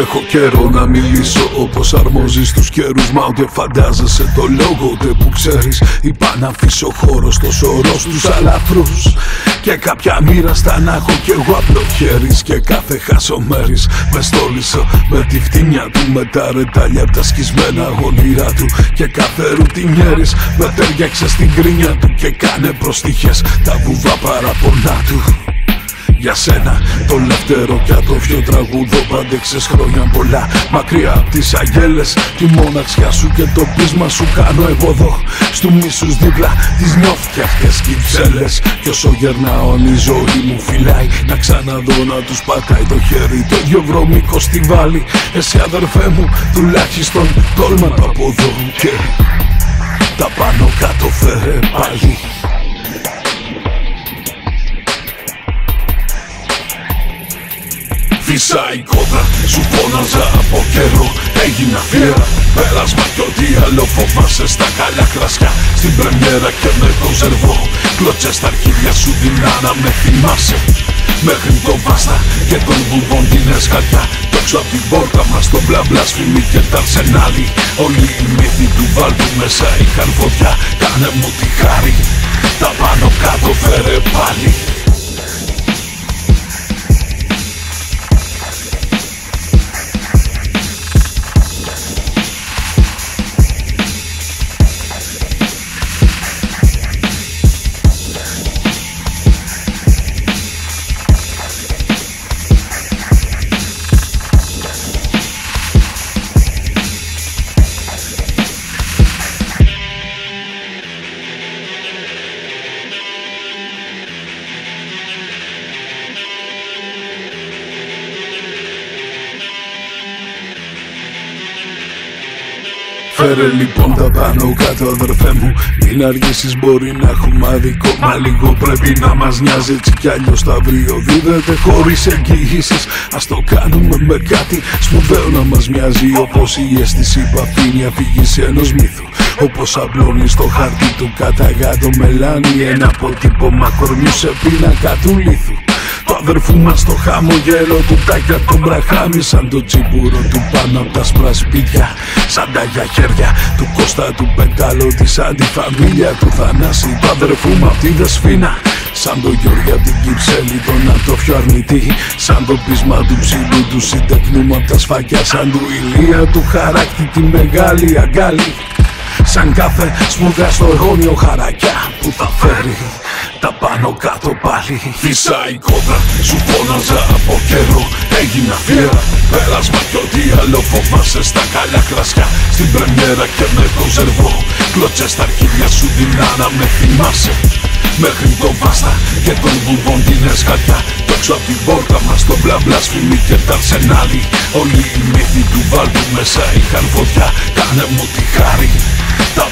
Έχω καιρό να μιλήσω όπως αρμόζεις στους καιρούς Μα ούτε φαντάζεσαι το λόγο ούτε που ξέρεις. Είπα να αφήσω χώρο στο σωρό στους αλαφρούς Και κάποια μοίραστα να έχω κι εγώ απλό χέρι Και κάθε χασομέρις μες στόλισο με τη φτύνια του Με τα ρετάλια απ' τα σκισμένα όνειρά του Και κάθε ρουτινιέρης με τέριαξε στην κρίνια του Και κάνε προστιχές τα βουβά παραπονά του για σένα. Το λευτερό και ατροφιό τραγούδο Πάντεξες χρόνια πολλά. Μακριά απ' τις αγγέλες Τη μοναξιά σου και το πείσμα σου κάνω εγώ εδώ Στου μίσους δίπλα τις νιώθιαχτες κυψέλες Κι όσο γερνάω η ζωή μου φυλάει Να ξαναδώ να τους πατάει το χέρι. Το ίδιο βρωμικό βάλει Εσύ αδερφέ μου τουλάχιστον τόλμα το από εδώ Και τα πάνω κάτω φέρε πάλι Φυσάει κόντρα, σου φώναζα από καιρό Έγινα φύρα, πέρασμα κι ό,τι άλλο φοβάσαι Στα καλά κρασιά, στην πρεμιέρα και με το ζερβό Κλωτσές στα αρχίδια σου την να με θυμάσαι. Μέχρι το βάστα και τον βουβόν την εσχατιά Τόξω απ' την πόρτα μας το μπλα μπλασφημί και τα αρσενάλι. Όλοι οι μύθοι του βάλτου μέσα είχαν φωτιά. Κάνε μου τη χάρη, τα πάνω κάτω φέρε πάλι Φέρε λοιπόν τα πάνω κάτω αδερφέ μου. Μην αργήσεις μπορεί να έχουμε άδικο Μα λίγο πρέπει να μας νοιάζει έτσι κι αλλιώς τα αύριο Δίδεται χωρίς εγγυήσεις. Ας το κάνουμε με κάτι σπουδαίο να μας μοιάζει Όπως η αίσθηση που αφήνει αφήγηση ενός μύθου. Όπως απλώνει στο χάρτη του καταγάτο μελάνι Ένα αποτύπωμα κορμιού σε πίνακα του λίθου. το αδερφού μας το χαμογέλο του τάκια τον μπραχάμι Σαν το τσιμπούρο του πάνω από τα σπρασπίτια Σαν τα για χέρια του Κώστα του Πετάλο Της αντιφαμίλια του Θανάση Το αδερφού μου απ' τη Δεσφίνα Σαν το Γιώργη απ' την Κυψέλη τον ατροφιο αρνητή Σαν το πείσμα του ψηλού του συντεχνού απ' τα σφακιά Σαν του ηλία του χαράκτη τη μεγάλη αγκάλη Σαν κάθε σπουδαία στο αιώνιο χαρακιά που θα φέρει τα πάνω κάτω πάλι. Φυσάει κόντρα, σου φώναζα από καιρό. Έγινα φύρα, πέρασμα κι ό,τι άλλο φοβάσαι Στα καλιά κρασιά, στην πρεμιέρα και με το ζερβό Κλωτσές στα αρχίδια σου την να με θυμάσαι. Μέχρι το βάστα και τον βουβόν την εσχατιά Τόξω απ' την πόρτα μας το μπλα μπλασφημί και τα αρσενάλι. Όλοι οι μύθοι του βάλτου μέσα είχαν φωτιά Κάνε μου τη χάρη, τα